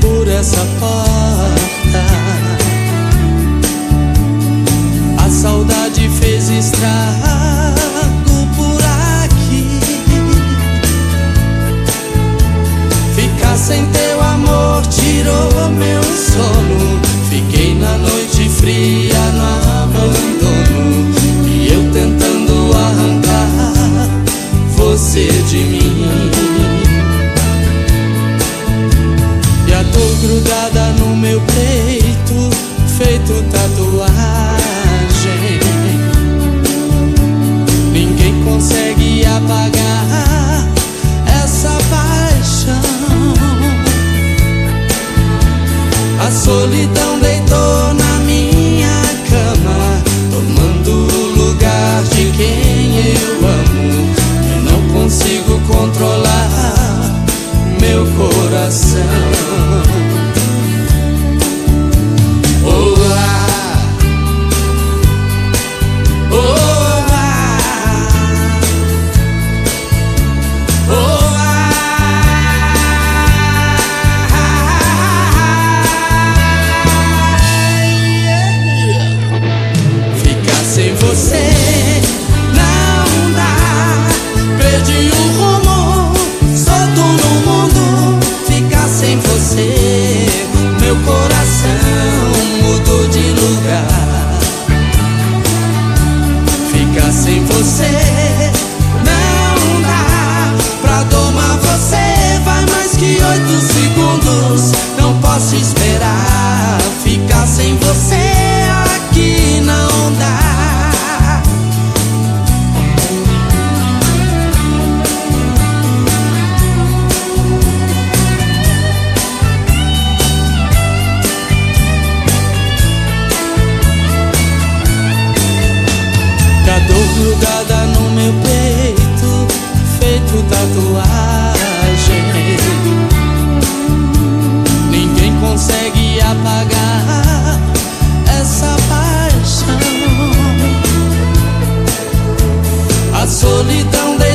por essa porta. A saudade fez estrago por aqui. Ficar sem teu amor tirou meu sono. Fiquei na noite fria no apagar sem você não dá. Pra domar você vai mais que oito 这里等待。